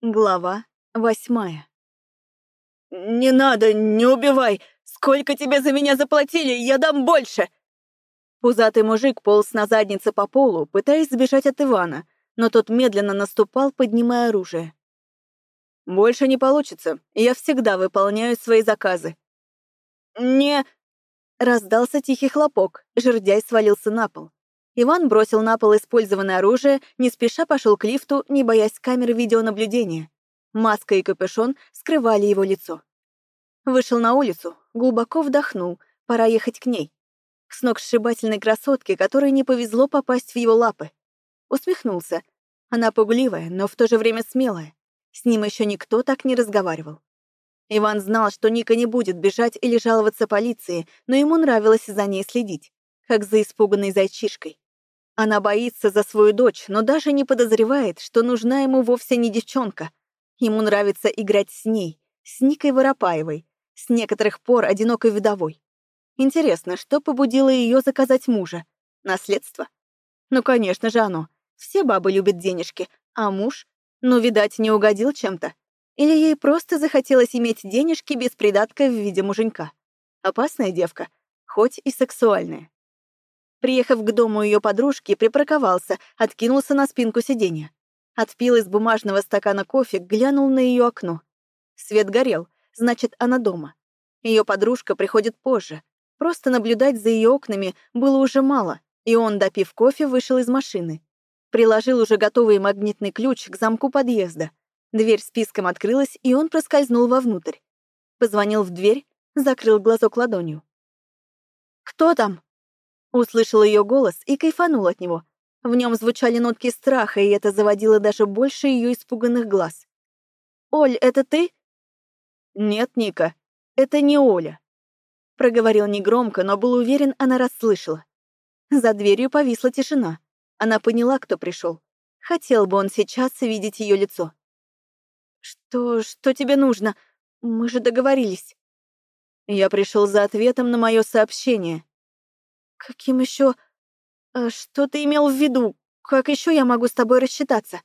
Глава восьмая. «Не надо, не убивай! Сколько тебе за меня заплатили? Я дам больше!» Пузатый мужик полз на заднице по полу, пытаясь сбежать от Ивана, но тот медленно наступал, поднимая оружие. «Больше не получится. Я всегда выполняю свои заказы». «Не...» Раздался тихий хлопок, жердяй свалился на пол. Иван бросил на пол использованное оружие, не спеша пошел к лифту, не боясь камер видеонаблюдения. Маска и капюшон скрывали его лицо. Вышел на улицу, глубоко вдохнул, пора ехать к ней. К сногсшибательной красотке, которой не повезло попасть в его лапы. Усмехнулся. Она пугливая, но в то же время смелая. С ним еще никто так не разговаривал. Иван знал, что Ника не будет бежать или жаловаться полиции, но ему нравилось за ней следить, как за испуганной зайчишкой. Она боится за свою дочь, но даже не подозревает, что нужна ему вовсе не девчонка. Ему нравится играть с ней, с Никой Воропаевой, с некоторых пор одинокой вдовой. Интересно, что побудило ее заказать мужа? Наследство? Ну, конечно же, оно. Все бабы любят денежки, а муж? Ну, видать, не угодил чем-то. Или ей просто захотелось иметь денежки без придатка в виде муженька. Опасная девка, хоть и сексуальная. Приехав к дому ее подружки, припарковался, откинулся на спинку сиденья. Отпил из бумажного стакана кофе, глянул на ее окно. Свет горел, значит, она дома. Ее подружка приходит позже. Просто наблюдать за ее окнами было уже мало, и он, допив кофе, вышел из машины. Приложил уже готовый магнитный ключ к замку подъезда. Дверь списком открылась, и он проскользнул вовнутрь. Позвонил в дверь, закрыл глазок ладонью. «Кто там?» Услышал ее голос и кайфанул от него. В нем звучали нотки страха, и это заводило даже больше ее испуганных глаз. «Оль, это ты?» «Нет, Ника, это не Оля», — проговорил негромко, но был уверен, она расслышала. За дверью повисла тишина. Она поняла, кто пришел. Хотел бы он сейчас видеть ее лицо. «Что... что тебе нужно? Мы же договорились». Я пришел за ответом на мое сообщение. «Каким еще... А что ты имел в виду? Как еще я могу с тобой рассчитаться?»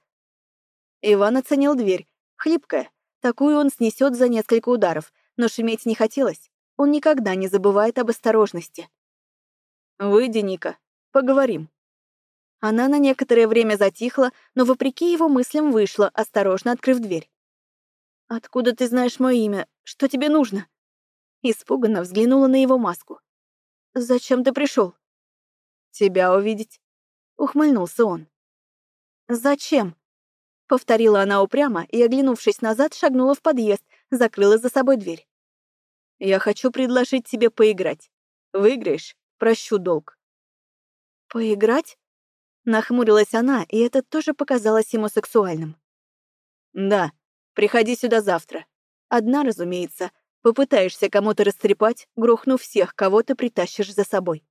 Иван оценил дверь. Хлипкая. Такую он снесет за несколько ударов, но шуметь не хотелось. Он никогда не забывает об осторожности. «Выйди, Ника. Поговорим». Она на некоторое время затихла, но вопреки его мыслям вышла, осторожно открыв дверь. «Откуда ты знаешь мое имя? Что тебе нужно?» Испуганно взглянула на его маску. «Зачем ты пришел?» «Тебя увидеть», — ухмыльнулся он. «Зачем?» — повторила она упрямо и, оглянувшись назад, шагнула в подъезд, закрыла за собой дверь. «Я хочу предложить тебе поиграть. Выиграешь — прощу долг». «Поиграть?» — нахмурилась она, и это тоже показалось ему сексуальным. «Да, приходи сюда завтра. Одна, разумеется, Попытаешься кому-то растрепать, грохнув всех, кого ты притащишь за собой.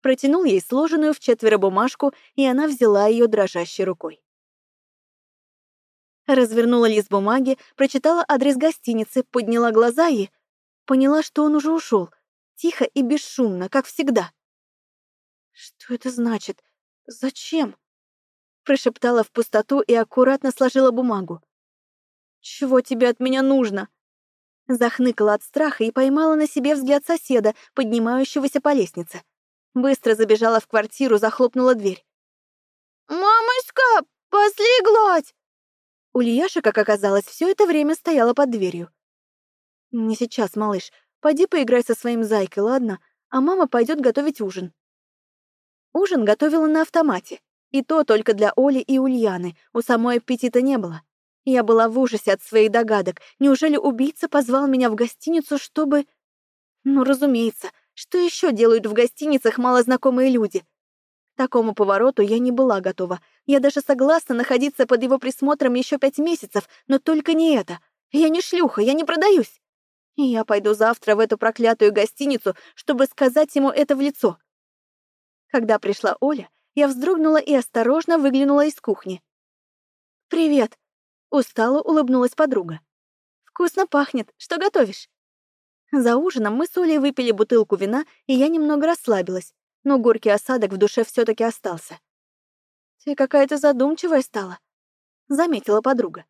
Протянул ей сложенную в четверо бумажку, и она взяла ее дрожащей рукой. Развернула лист бумаги, прочитала адрес гостиницы, подняла глаза и... Поняла, что он уже ушел, тихо и бесшумно, как всегда. «Что это значит? Зачем?» Прошептала в пустоту и аккуратно сложила бумагу. «Чего тебе от меня нужно?» Захныкала от страха и поймала на себе взгляд соседа, поднимающегося по лестнице. Быстро забежала в квартиру, захлопнула дверь. «Мамочка, пошли гладь!» Ульяша, как оказалось, все это время стояла под дверью. «Не сейчас, малыш. Пойди поиграй со своим зайкой, ладно? А мама пойдет готовить ужин». Ужин готовила на автомате. И то только для Оли и Ульяны. У самой аппетита не было. Я была в ужасе от своих догадок. Неужели убийца позвал меня в гостиницу, чтобы... Ну, разумеется, что еще делают в гостиницах малознакомые люди? К такому повороту я не была готова. Я даже согласна находиться под его присмотром еще пять месяцев, но только не это. Я не шлюха, я не продаюсь. И я пойду завтра в эту проклятую гостиницу, чтобы сказать ему это в лицо. Когда пришла Оля, я вздрогнула и осторожно выглянула из кухни. «Привет», Устало улыбнулась подруга. «Вкусно пахнет. Что готовишь?» За ужином мы с Олей выпили бутылку вина, и я немного расслабилась, но горький осадок в душе все таки остался. «Ты какая-то задумчивая стала», — заметила подруга.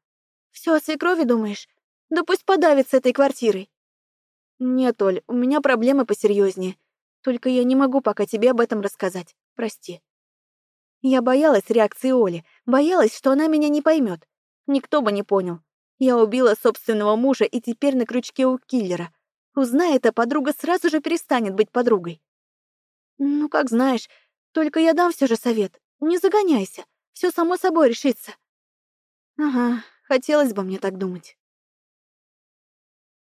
Все о свекрови думаешь? Да пусть подавится этой квартирой. Нет, Оль, у меня проблемы посерьезнее. Только я не могу пока тебе об этом рассказать. Прости. Я боялась реакции Оли, боялась, что она меня не поймет. Никто бы не понял. Я убила собственного мужа и теперь на крючке у киллера. Узнай это, подруга сразу же перестанет быть подругой. Ну, как знаешь, только я дам все же совет. Не загоняйся, все само собой решится. Ага, хотелось бы мне так думать.